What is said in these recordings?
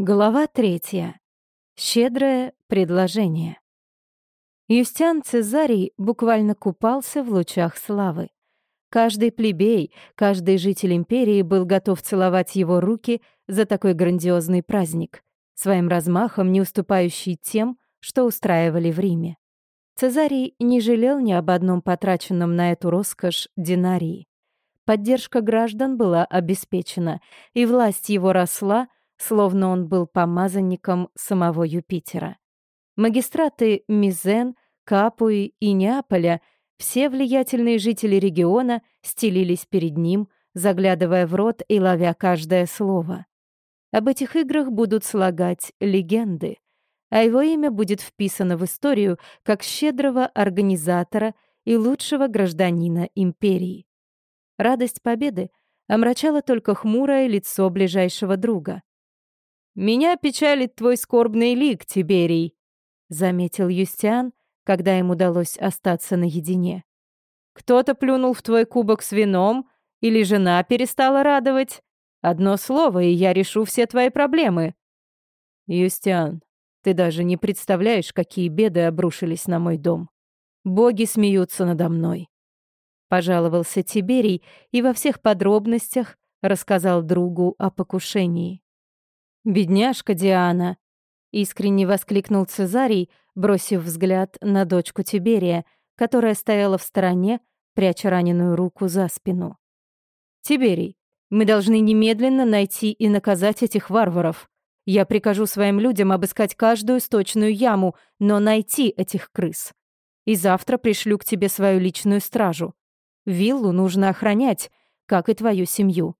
Глава третья. Щедрое предложение. Юстиан Цезарий буквально купался в лучах славы. Каждый плебей, каждый житель империи был готов целовать его руки за такой грандиозный праздник, своим размахом не уступающий тем, что устраивали в Риме. Цезарий не жалел ни об одном потраченном на эту роскошь динарии. Поддержка граждан была обеспечена, и власть его росла — словно он был помазанником самого Юпитера. Магистраты Мизен, Капуи и Неаполя, все влиятельные жители региона стелились перед ним, заглядывая в рот и ловя каждое слово. Об этих играх будут слагать легенды, а его имя будет вписано в историю как щедрого организатора и лучшего гражданина империи. Радость победы омрачала только хмурое лицо ближайшего друга. «Меня печалит твой скорбный лик, Тиберий», — заметил Юстиан, когда им удалось остаться наедине. «Кто-то плюнул в твой кубок с вином, или жена перестала радовать? Одно слово, и я решу все твои проблемы». «Юстиан, ты даже не представляешь, какие беды обрушились на мой дом. Боги смеются надо мной». Пожаловался Тиберий и во всех подробностях рассказал другу о покушении. «Бедняжка Диана!» — искренне воскликнул Цезарий, бросив взгляд на дочку Тиберия, которая стояла в стороне, пряча раненую руку за спину. «Тиберий, мы должны немедленно найти и наказать этих варваров. Я прикажу своим людям обыскать каждую сточную яму, но найти этих крыс. И завтра пришлю к тебе свою личную стражу. Виллу нужно охранять, как и твою семью.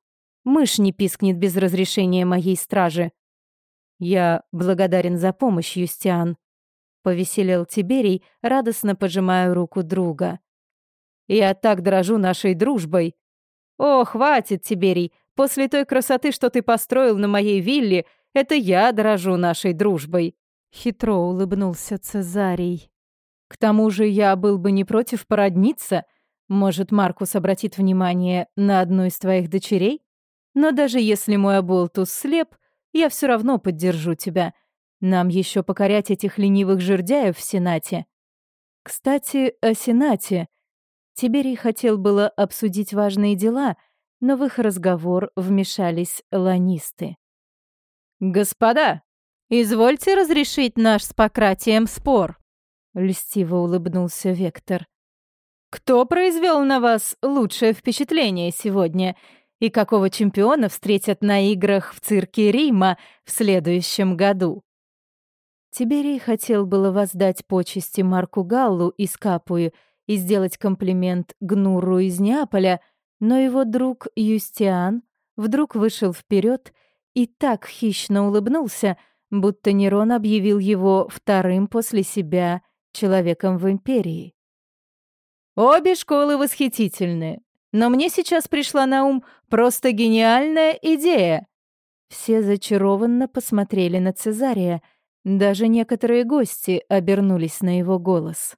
Мышь не пискнет без разрешения моей стражи. «Я благодарен за помощь, Юстиан», — повеселел Тиберий, радостно пожимая руку друга. «Я так дрожу нашей дружбой». «О, хватит, Тиберий, после той красоты, что ты построил на моей вилле, это я дрожу нашей дружбой», — хитро улыбнулся Цезарий. «К тому же я был бы не против породниться. Может, Маркус обратит внимание на одну из твоих дочерей? Но даже если мой оболтус слеп, — я все равно поддержу тебя. Нам еще покорять этих ленивых жердяев в Сенате. Кстати, о Сенате. Тиберий хотел было обсудить важные дела, но в их разговор вмешались ланисты. «Господа, извольте разрешить наш с Пократием спор», — льстиво улыбнулся Вектор. «Кто произвел на вас лучшее впечатление сегодня? И какого чемпиона встретят на играх в цирке Рима в следующем году. Тиберий хотел было воздать почести Марку Галлу из Капуи и сделать комплимент Гнуру из Неаполя, но его друг Юстиан вдруг вышел вперед и так хищно улыбнулся, будто Нерон объявил его вторым после себя человеком в империи. «Обе школы восхитительны, но мне сейчас пришла на ум просто гениальная идея. Все зачарованно посмотрели на Цезария, даже некоторые гости обернулись на его голос.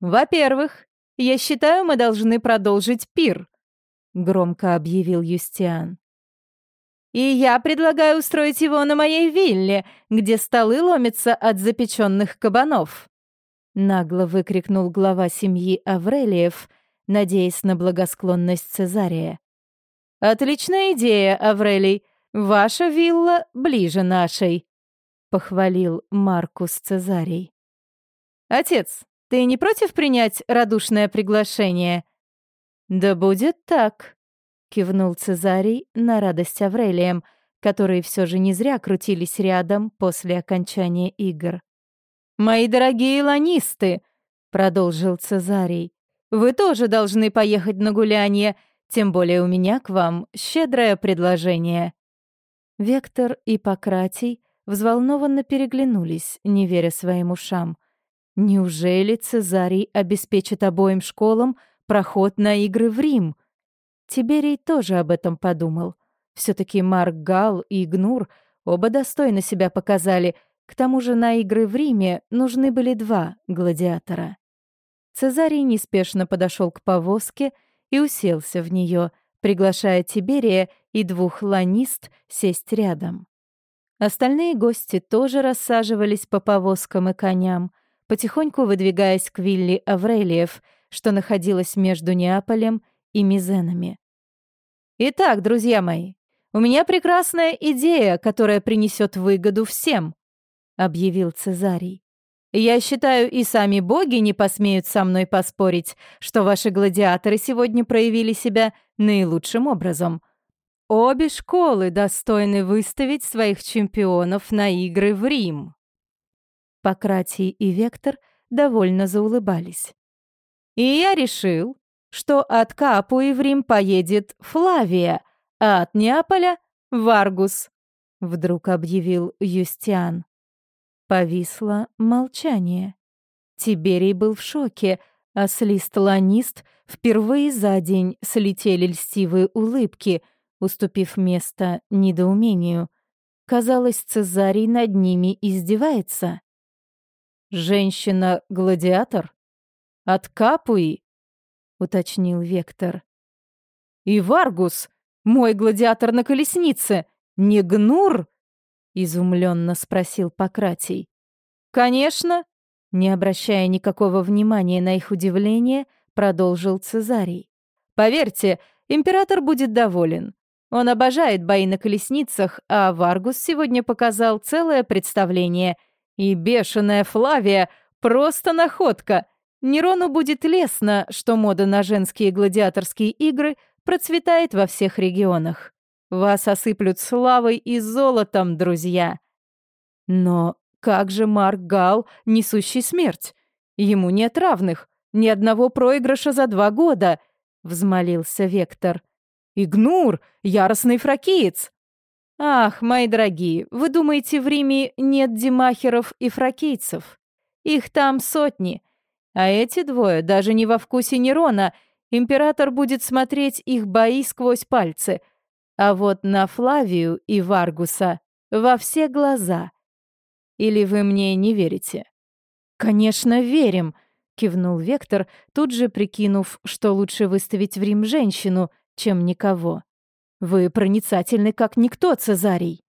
«Во-первых, я считаю, мы должны продолжить пир», — громко объявил Юстиан. «И я предлагаю устроить его на моей вилле, где столы ломятся от запеченных кабанов», — нагло выкрикнул глава семьи Аврелиев — надеясь на благосклонность Цезария. «Отличная идея, Аврелий. Ваша вилла ближе нашей», — похвалил Маркус Цезарий. «Отец, ты не против принять радушное приглашение?» «Да будет так», — кивнул Цезарий на радость Аврелием, которые все же не зря крутились рядом после окончания игр. «Мои дорогие ланисты», — продолжил Цезарий, вы тоже должны поехать на гуляние, тем более у меня к вам щедрое предложение». Вектор и Пократий взволнованно переглянулись, не веря своим ушам. Неужели Цезарий обеспечит обоим школам проход на игры в Рим? Тиберий тоже об этом подумал. все таки Марк Гал и Игнур оба достойно себя показали, к тому же на игры в Риме нужны были два гладиатора. Цезарий неспешно подошел к повозке и уселся в нее, приглашая Тиберия и двух ланист сесть рядом. Остальные гости тоже рассаживались по повозкам и коням, потихоньку выдвигаясь к вилле Аврелиев, что находилась между Неаполем и Мизенами. «Итак, друзья мои, у меня прекрасная идея, которая принесет выгоду всем», — объявил Цезарий. «Я считаю, и сами боги не посмеют со мной поспорить, что ваши гладиаторы сегодня проявили себя наилучшим образом. Обе школы достойны выставить своих чемпионов на игры в Рим». Пократий и Вектор довольно заулыбались. «И я решил, что от Капуи в Рим поедет Флавия, а от Неаполя — Варгус», — вдруг объявил Юстиан. Повисло молчание. Тиберий был в шоке, а с лиц ланист впервые за день слетели льстивые улыбки, уступив место недоумению. Казалось, Цезарий над ними издевается. «Женщина-гладиатор? От Капуи?» — уточнил Вектор. «И Варгус, мой гладиатор на колеснице, не Гнур?» — изумленно спросил Пократий. «Конечно!» — не обращая никакого внимания на их удивление, продолжил Цезарий. «Поверьте, император будет доволен. Он обожает бои на колесницах, а Варгус сегодня показал целое представление — и бешеная Флавия — просто находка. Нерону будет лестно, что мода на женские гладиаторские игры процветает во всех регионах. Вас осыплют славой и золотом, друзья. Но как же Марк Гал, несущий смерть? Ему нет равных, ни одного проигрыша за два года, — взмолился Вектор. «Игнур, яростный фракиец!» «Ах, мои дорогие, вы думаете, в Риме нет демахеров и фракийцев? Их там сотни. А эти двое даже не во вкусе Нерона. Император будет смотреть их бои сквозь пальцы. А вот на Флавию и Варгуса во все глаза. Или вы мне не верите?» «Конечно, верим», — кивнул Вектор, тут же прикинув, что лучше выставить в Рим женщину, чем никого. Вы проницательны, как никто, Цезарий.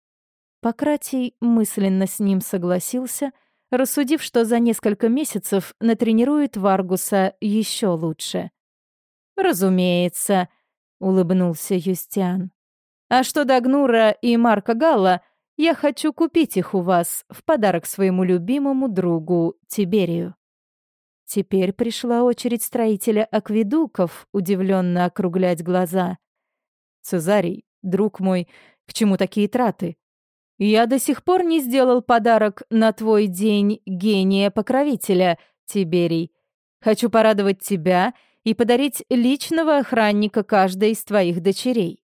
Пократий мысленно с ним согласился, рассудив, что за несколько месяцев натренирует Варгуса еще лучше. «Разумеется», — улыбнулся Юстиан. «А что до Гнура и Марка Галла, я хочу купить их у вас в подарок своему любимому другу Тиберию». Теперь пришла очередь строителя акведуков удивленно округлять глаза. Цезарий, друг мой, к чему такие траты? Я до сих пор не сделал подарок на твой день гения-покровителя, Тиберий. Хочу порадовать тебя и подарить личного охранника каждой из твоих дочерей.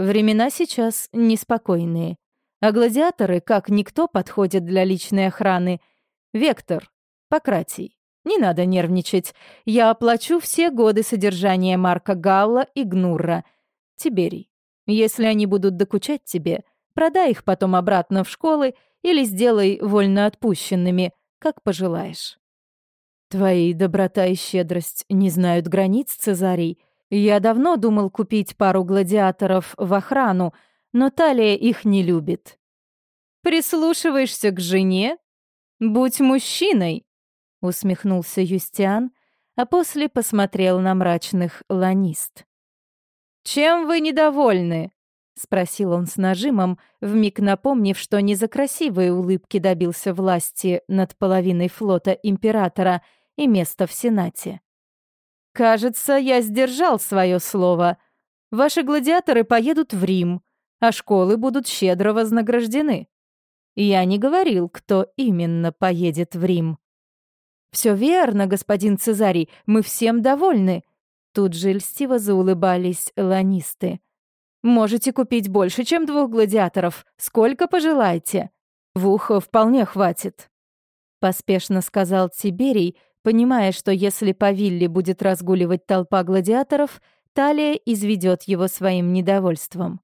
Времена сейчас неспокойные, а гладиаторы, как никто, подходят для личной охраны. Вектор, Пократий, не надо нервничать. Я оплачу все годы содержания Марка Галла и Гнурра — Тиберий, если они будут докучать тебе, продай их потом обратно в школы или сделай вольноотпущенными, как пожелаешь. Твои доброта и щедрость не знают границ, Цезарий. Я давно думал купить пару гладиаторов в охрану, но Талия их не любит. Прислушиваешься к жене? Будь мужчиной, усмехнулся Юстиан, а после посмотрел на мрачных ланист. «Чем вы недовольны?» — спросил он с нажимом, вмиг напомнив, что не за красивые улыбки добился власти над половиной флота императора и места в Сенате. «Кажется, я сдержал свое слово. Ваши гладиаторы поедут в Рим, а школы будут щедро вознаграждены. Я не говорил, кто именно поедет в Рим». «Все верно, господин Цезарий, мы всем довольны», Тут же льстиво заулыбались ланисты. «Можете купить больше, чем двух гладиаторов. Сколько пожелаете. Двух вполне хватит», — поспешно сказал Тиберий, понимая, что если по вилле будет разгуливать толпа гладиаторов, Талия изведет его своим недовольством.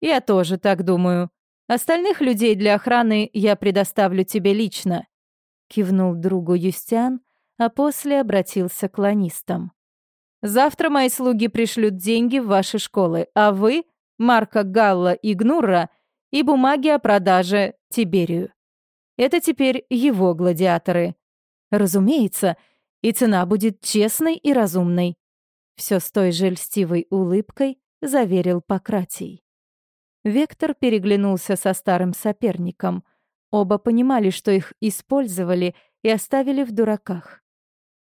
«Я тоже так думаю. Остальных людей для охраны я предоставлю тебе лично», — кивнул другу Юстиан, а после обратился к ланистам. Завтра мои слуги пришлют деньги в ваши школы, а вы, Марка Галла и Гнурра, и бумаги о продаже Тиберию. Это теперь его гладиаторы. Разумеется, и цена будет честной и разумной. Все с той же льстивой улыбкой заверил Пократий. Вектор переглянулся со старым соперником. Оба понимали, что их использовали и оставили в дураках.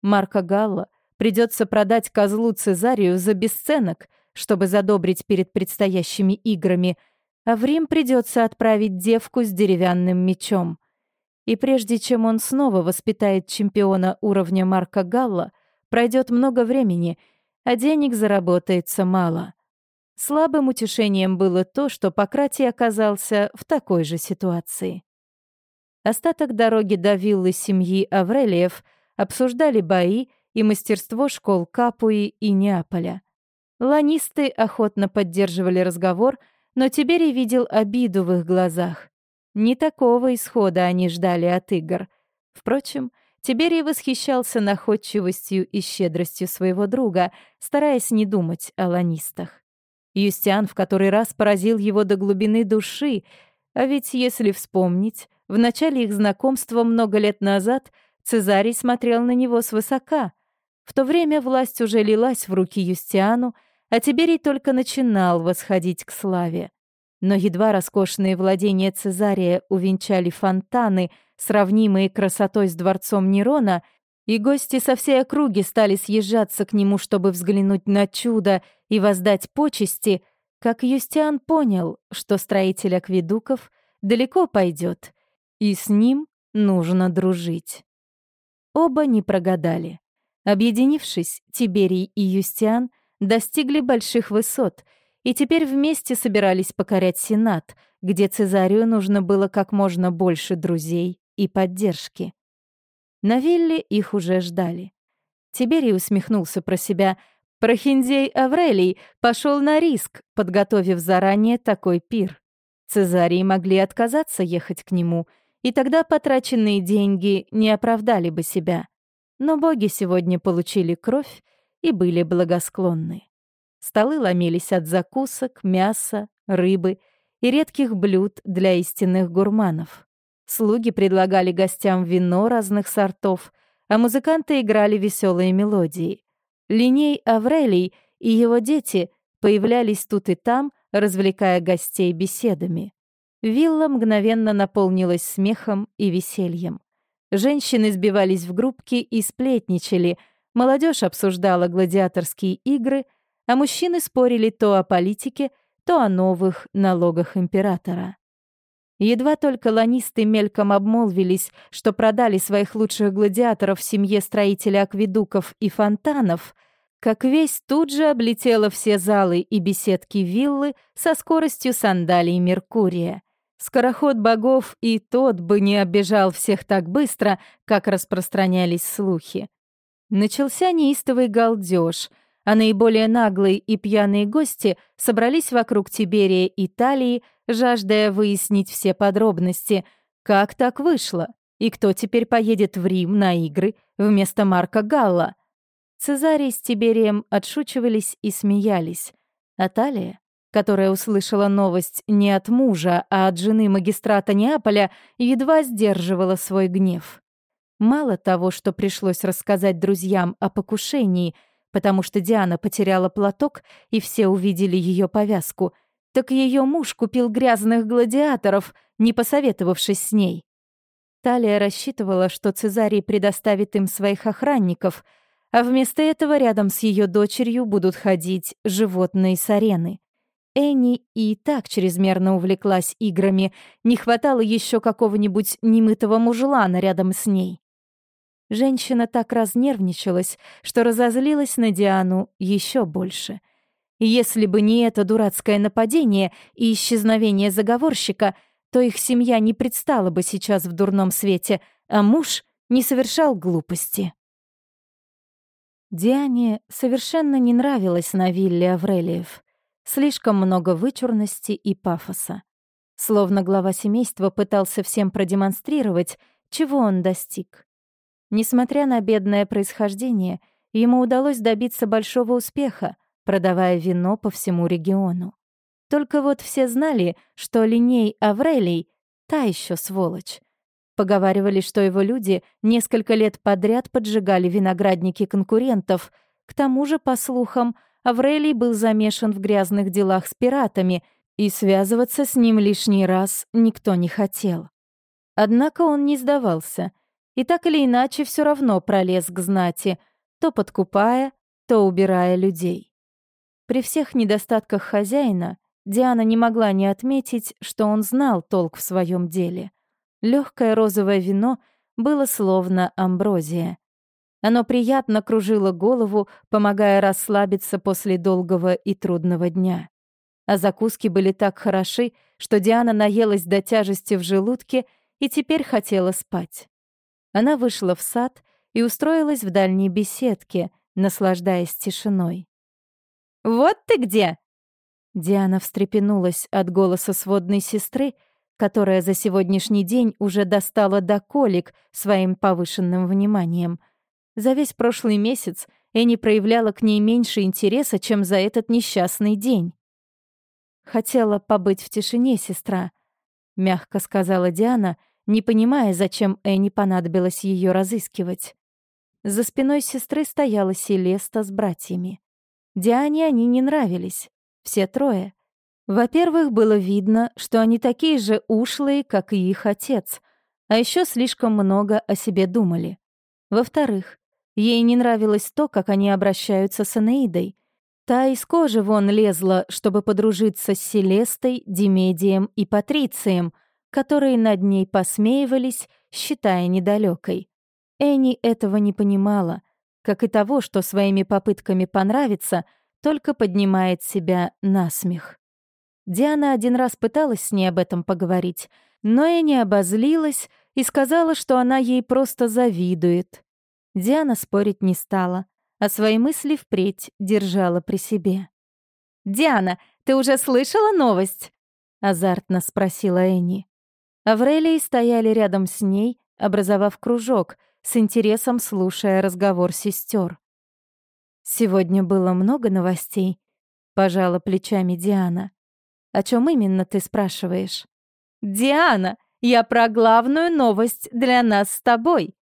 Марка Галла придется продать козлу Цезарию за бесценок, чтобы задобрить перед предстоящими играми, а в Рим придется отправить девку с деревянным мечом. И прежде чем он снова воспитает чемпиона уровня Марка Галла, пройдет много времени, а денег заработается мало. Слабым утешением было то, что Пократий оказался в такой же ситуации. Остаток дороги до виллы семьи Аврелиев обсуждали бои и мастерство школ Капуи и Неаполя. Ланисты охотно поддерживали разговор, но Тиберий видел обиду в их глазах. Не такого исхода они ждали от игр. Впрочем, Тиберий восхищался находчивостью и щедростью своего друга, стараясь не думать о ланистах. Юстиан в который раз поразил его до глубины души, а ведь, если вспомнить, в начале их знакомства много лет назад Цезарий смотрел на него свысока. В то время власть уже лилась в руки Юстиану, а Тиберий только начинал восходить к славе. Но едва роскошные владения Цезария увенчали фонтаны, сравнимые красотой с дворцом Нерона, и гости со всей округи стали съезжаться к нему, чтобы взглянуть на чудо и воздать почести, как Юстиан понял, что строитель акведуков далеко пойдет, и с ним нужно дружить. Оба не прогадали. Объединившись, Тиберий и Юстиан достигли больших высот и теперь вместе собирались покорять Сенат, где Цезарию нужно было как можно больше друзей и поддержки. На вилле их уже ждали. Тиберий усмехнулся про себя. Прохиндей Аврелий пошел на риск, подготовив заранее такой пир. Цезарии могли отказаться ехать к нему, и тогда потраченные деньги не оправдали бы себя. Но боги сегодня получили кровь и были благосклонны. Столы ломились от закусок, мяса, рыбы и редких блюд для истинных гурманов. Слуги предлагали гостям вино разных сортов, а музыканты играли веселые мелодии. Линей Аврелий и его дети появлялись тут и там, развлекая гостей беседами. Вилла мгновенно наполнилась смехом и весельем. Женщины сбивались в группки и сплетничали, молодежь обсуждала гладиаторские игры, а мужчины спорили то о политике, то о новых налогах императора. Едва только ланисты мельком обмолвились, что продали своих лучших гладиаторов семье строителя акведуков и фонтанов, как весь тут же облетела все залы и беседки виллы со скоростью сандалий Меркурия. Скороход богов и тот бы не оббежал всех так быстро, как распространялись слухи. Начался неистовый галдеж — а наиболее наглые и пьяные гости собрались вокруг Тиберия и Талии, жаждая выяснить все подробности. Как так вышло? И кто теперь поедет в Рим на игры вместо Марка Галла? Цезарий с Тиберием отшучивались и смеялись. А Талия, которая услышала новость не от мужа, а от жены магистрата Неаполя, едва сдерживала свой гнев. Мало того, что пришлось рассказать друзьям о покушении — потому что Диана потеряла платок, и все увидели ее повязку, так ее муж купил грязных гладиаторов, не посоветовавшись с ней. Талия рассчитывала, что Цезарий предоставит им своих охранников, а вместо этого рядом с ее дочерью будут ходить животные с арены. Энни и так чрезмерно увлеклась играми, не хватало еще какого-нибудь немытого мужлана рядом с ней. Женщина так разнервничалась, что разозлилась на Диану еще больше. Если бы не это дурацкое нападение и исчезновение заговорщика, то их семья не предстала бы сейчас в дурном свете, а муж не совершал глупости. Диане совершенно не нравилось на вилле Аврелиев. Слишком много вычурности и пафоса. Словно глава семейства пытался всем продемонстрировать, чего он достиг. Несмотря на бедное происхождение, ему удалось добиться большого успеха, продавая вино по всему региону. Только вот все знали, что Линей Аврелий — та еще сволочь. Поговаривали, что его люди несколько лет подряд поджигали виноградники конкурентов. К тому же, по слухам, Аврелий был замешан в грязных делах с пиратами, и связываться с ним лишний раз никто не хотел. Однако он не сдавался, и так или иначе все равно пролез к знати, то подкупая, то убирая людей. При всех недостатках хозяина Диана не могла не отметить, что он знал толк в своем деле. Легкое розовое вино было словно амброзия. Оно приятно кружило голову, помогая расслабиться после долгого и трудного дня. А закуски были так хороши, что Диана наелась до тяжести в желудке и теперь хотела спать. Она вышла в сад и устроилась в дальней беседке, наслаждаясь тишиной. «Вот ты где!» Диана встрепенулась от голоса сводной сестры, которая за сегодняшний день уже достала до колик своим повышенным вниманием. За весь прошлый месяц Энни проявляла к ней меньше интереса, чем за этот несчастный день. «Хотела побыть в тишине, сестра», — мягко сказала Диана, не понимая, зачем Энни понадобилось ее разыскивать. За спиной сестры стояла Селеста с братьями. Диане они не нравились, все трое. Во-первых, было видно, что они такие же ушлые, как и их отец, а еще слишком много о себе думали. Во-вторых, ей не нравилось то, как они обращаются с Энеидой. Та из кожи вон лезла, чтобы подружиться с Селестой, Димедием и Патрицием, которые над ней посмеивались, считая недалекой. Энни этого не понимала — как и того, что своими попытками понравиться только поднимает себя на смех. Диана один раз пыталась с ней об этом поговорить, но и не обозлилась и сказала, что она ей просто завидует. Диана спорить не стала, а свои мысли впредь держала при себе. «Диана, ты уже слышала новость?» — азартно спросила Энни. Аврелии стояли рядом с ней, образовав кружок — с интересом слушая разговор сестер. «Сегодня было много новостей», — пожала плечами Диана. «О чем именно ты спрашиваешь?» «Диана, я про главную новость для нас с тобой!»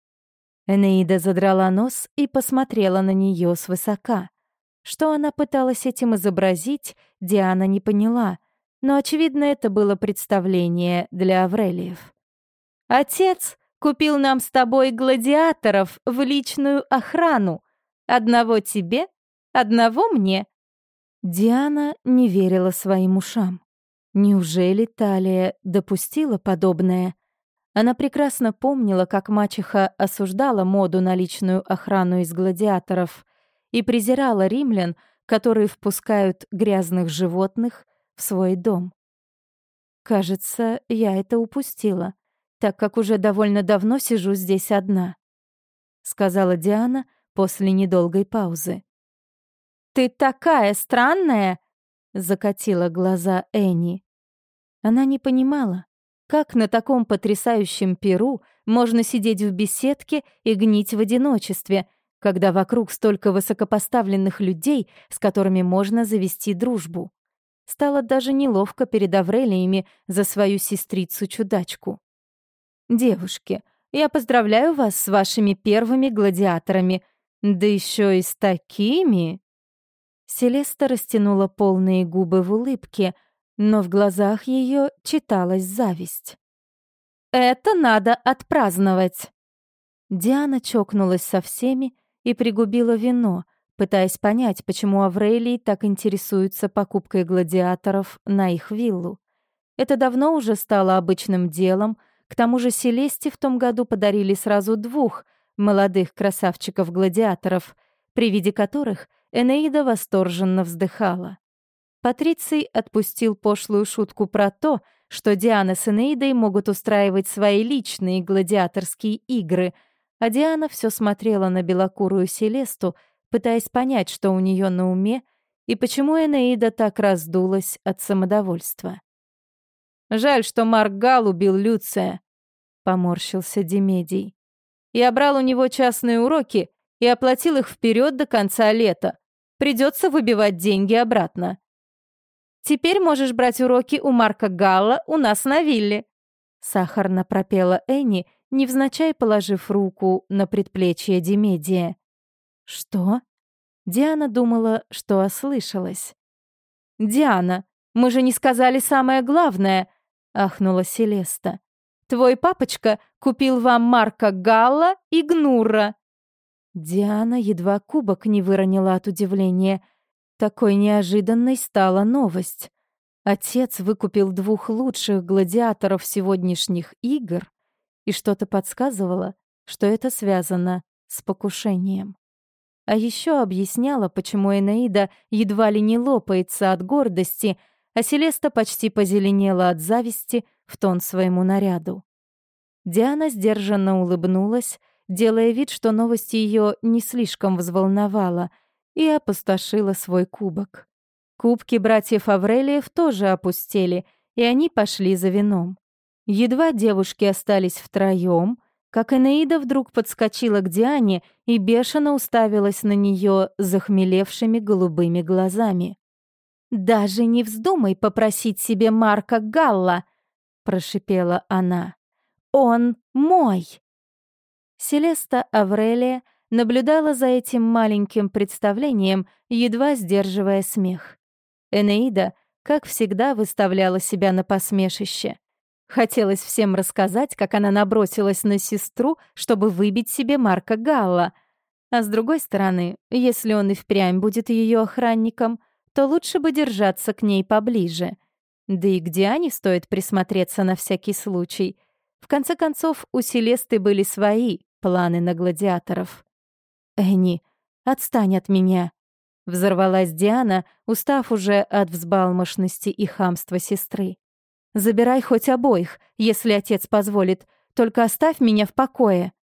Энеида задрала нос и посмотрела на нее свысока. Что она пыталась этим изобразить, Диана не поняла, но, очевидно, это было представление для Аврелиев. «Отец Купил нам с тобой гладиаторов в личную охрану. Одного тебе, одного мне». Диана не верила своим ушам. Неужели Талия допустила подобное? Она прекрасно помнила, как мачеха осуждала моду на личную охрану из гладиаторов и презирала римлян, которые впускают грязных животных в свой дом. Кажется, я это упустила так как уже довольно давно сижу здесь одна», — сказала Диана после недолгой паузы. «Ты такая странная!» — закатила глаза Энни. Она не понимала, как на таком потрясающем перу можно сидеть в беседке и гнить в одиночестве, когда вокруг столько высокопоставленных людей, с которыми можно завести дружбу. Стало даже неловко перед Аврелиями за свою сестрицу-чудачку. «Девушки, я поздравляю вас с вашими первыми гладиаторами, да еще и с такими!» Селеста растянула полные губы в улыбке, но в глазах ее читалась зависть. «Это надо отпраздновать!» Диана чокнулась со всеми и пригубила вино, пытаясь понять, почему Аврелий так интересуется покупкой гладиаторов на их виллу. Это давно уже стало обычным делом — к тому же Селесте в том году подарили сразу двух молодых красавчиков-гладиаторов, при виде которых Энеида восторженно вздыхала. Патриций отпустил пошлую шутку про то, что Диана с Энеидой могут устраивать свои личные гладиаторские игры, а Диана все смотрела на белокурую Селесту, пытаясь понять, что у нее на уме и почему Энеида так раздулась от самодовольства. Жаль, что Марк Гал убил Люция», — поморщился Демедий. «Я брал у него частные уроки и оплатил их вперед до конца лета. Придется выбивать деньги обратно». Теперь можешь брать уроки у Марка Галла у нас на вилле», — сахарно пропела Энни, невзначай положив руку на предплечье Демедия. «Что?» Диана думала, что ослышалась. «Диана, мы же не сказали самое главное», — ахнула Селеста. «Твой папочка купил вам Марка Галла и Гнура». Диана едва кубок не выронила от удивления. Такой неожиданной стала новость. Отец выкупил двух лучших гладиаторов сегодняшних игр, и что-то подсказывало, что это связано с покушением. А еще объясняла, почему Энеида едва ли не лопается от гордости, а Селеста почти позеленела от зависти в тон своему наряду. Диана сдержанно улыбнулась, делая вид, что новость ее не слишком взволновала, и опустошила свой кубок. Кубки братьев Аврелиев тоже опустели, и они пошли за вином. Едва девушки остались втроем — как Энеида вдруг подскочила к Диане и бешено уставилась на нее захмелевшими голубыми глазами. «Даже не вздумай попросить себе Марка Галла!» — прошипела она. «Он мой!» Селеста Аврелия наблюдала за этим маленьким представлением, едва сдерживая смех. Энеида, как всегда, выставляла себя на посмешище. Хотелось всем рассказать, как она набросилась на сестру, чтобы выбить себе Марка Галла. А с другой стороны, если он и впрямь будет ее охранником, то лучше бы держаться к ней поближе. Да и к Диане стоит присмотреться на всякий случай. В конце концов, у Селесты были свои планы на гладиаторов. «Энни, отстань от меня!» Взорвалась Диана, устав уже от взбалмошности и хамства сестры. Забирай хоть обоих, если отец позволит, только оставь меня в покое».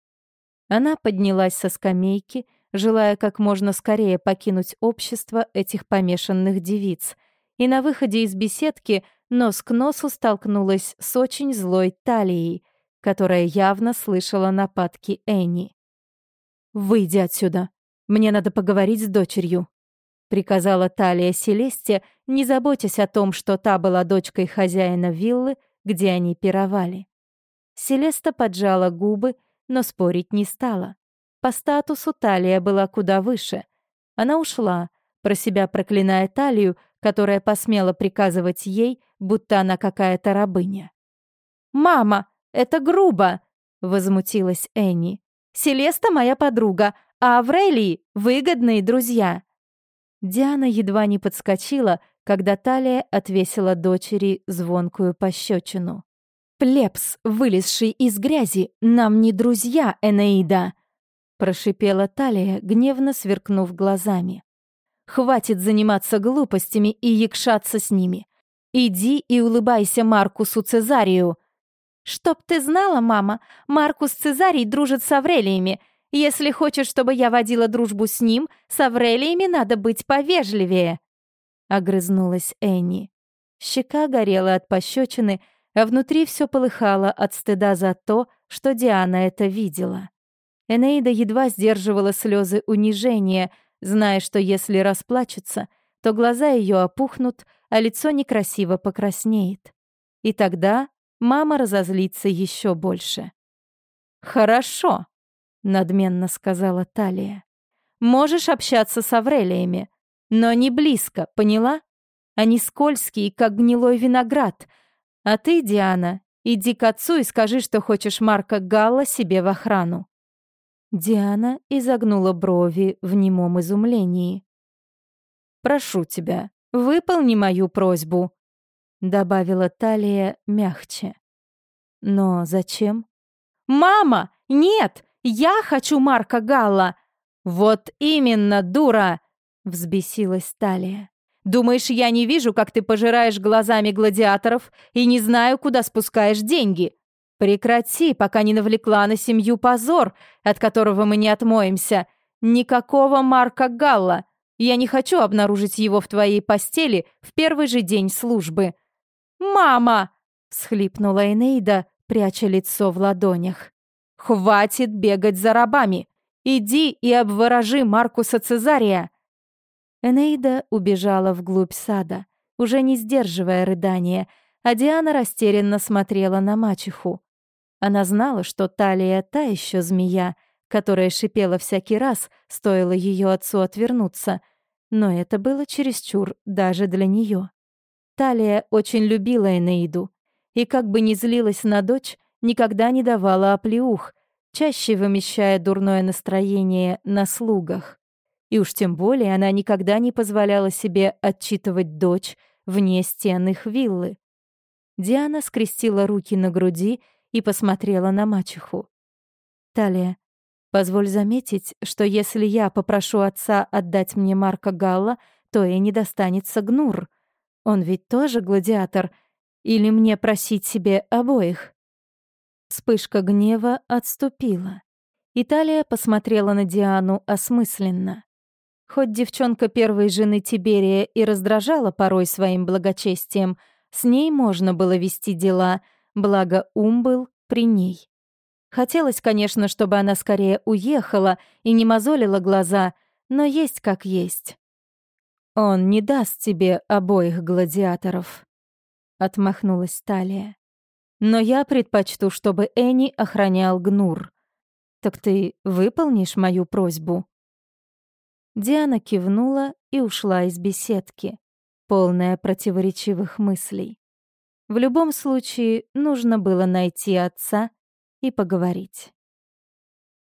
Она поднялась со скамейки, желая как можно скорее покинуть общество этих помешанных девиц, и на выходе из беседки нос к носу столкнулась с очень злой талией, которая явно слышала нападки Энни. «Выйди отсюда. Мне надо поговорить с дочерью», — приказала Талия Селесте, не заботясь о том, что та была дочкой хозяина виллы, где они пировали. Селеста поджала губы, но спорить не стала. По статусу Талия была куда выше. Она ушла, про себя проклиная Талию, которая посмела приказывать ей, будто она какая-то рабыня. «Мама, это грубо!» — возмутилась Энни. «Селеста моя подруга, а Аврелий — выгодные друзья». Диана едва не подскочила, когда Талия отвесила дочери звонкую пощечину. «Плебс, вылезший из грязи, нам не друзья, Энеида!» Прошипела Талия, гневно сверкнув глазами. «Хватит заниматься глупостями и якшаться с ними. Иди и улыбайся Маркусу Цезарию!» «Чтоб ты знала, мама, Маркус Цезарий дружит с Аврелиями, если хочешь, чтобы я водила дружбу с ним, с Аврелиями надо быть повежливее!» Огрызнулась Энни. Щека горела от пощечины, а внутри все полыхало от стыда за то, что Диана это видела. Энейда едва сдерживала слезы унижения, зная, что если расплачется, то глаза ее опухнут, а лицо некрасиво покраснеет. И тогда мама разозлится еще больше. «Хорошо», надменно сказала Талия. Можешь общаться с Аврелиями, но не близко, поняла? Они скользкие, как гнилой виноград. А ты, Диана, иди к отцу и скажи, что хочешь Марка Галла себе в охрану. Диана изогнула брови в немом изумлении. «Прошу тебя, выполни мою просьбу», — добавила Талия мягче. «Но зачем?» «Мама! Нет! Я хочу Марка Галла!» «Вот именно, дура!» — взбесилась Талия. «Думаешь, я не вижу, как ты пожираешь глазами гладиаторов и не знаю, куда спускаешь деньги? Прекрати, пока не навлекла на семью позор, от которого мы не отмоемся. Никакого Марка Галла. Я не хочу обнаружить его в твоей постели в первый же день службы». «Мама!» — всхлипнула Энейда, пряча лицо в ладонях. Хватит бегать за рабами! Иди и обворожи Маркуса Цезария!» Энейда убежала вглубь сада, уже не сдерживая рыдания, а Диана растерянно смотрела на мачеху. Она знала, что Талия та еще змея, которая шипела всякий раз, стоило ее отцу отвернуться, но это было чересчур даже для нее. Талия очень любила Энеиду, и как бы ни злилась на дочь, никогда не давала оплеух, чаще вымещая дурное настроение на слугах. И уж тем более она никогда не позволяла себе отчитывать дочь вне стен их виллы. Диана скрестила руки на груди и посмотрела на мачеху. «Талия, позволь заметить, что если я попрошу отца отдать мне Марка Галла, то и не достанется Гнур. Он ведь тоже гладиатор. Или мне просить себе обоих?» Вспышка гнева отступила. Италия посмотрела на Диану осмысленно. Хоть девчонка первой жены Тиберия и раздражала порой своим благочестием, с ней можно было вести дела, благо ум был при ней. Хотелось, конечно, чтобы она скорее уехала и не мозолила глаза, но есть как есть. «Он не даст тебе обоих гладиаторов», — отмахнулась Талия. «Но я предпочту, чтобы Энни охранял Гнур. Так ты выполнишь мою просьбу?» Диана кивнула и ушла из беседки, полная противоречивых мыслей. В любом случае, нужно было найти отца и поговорить.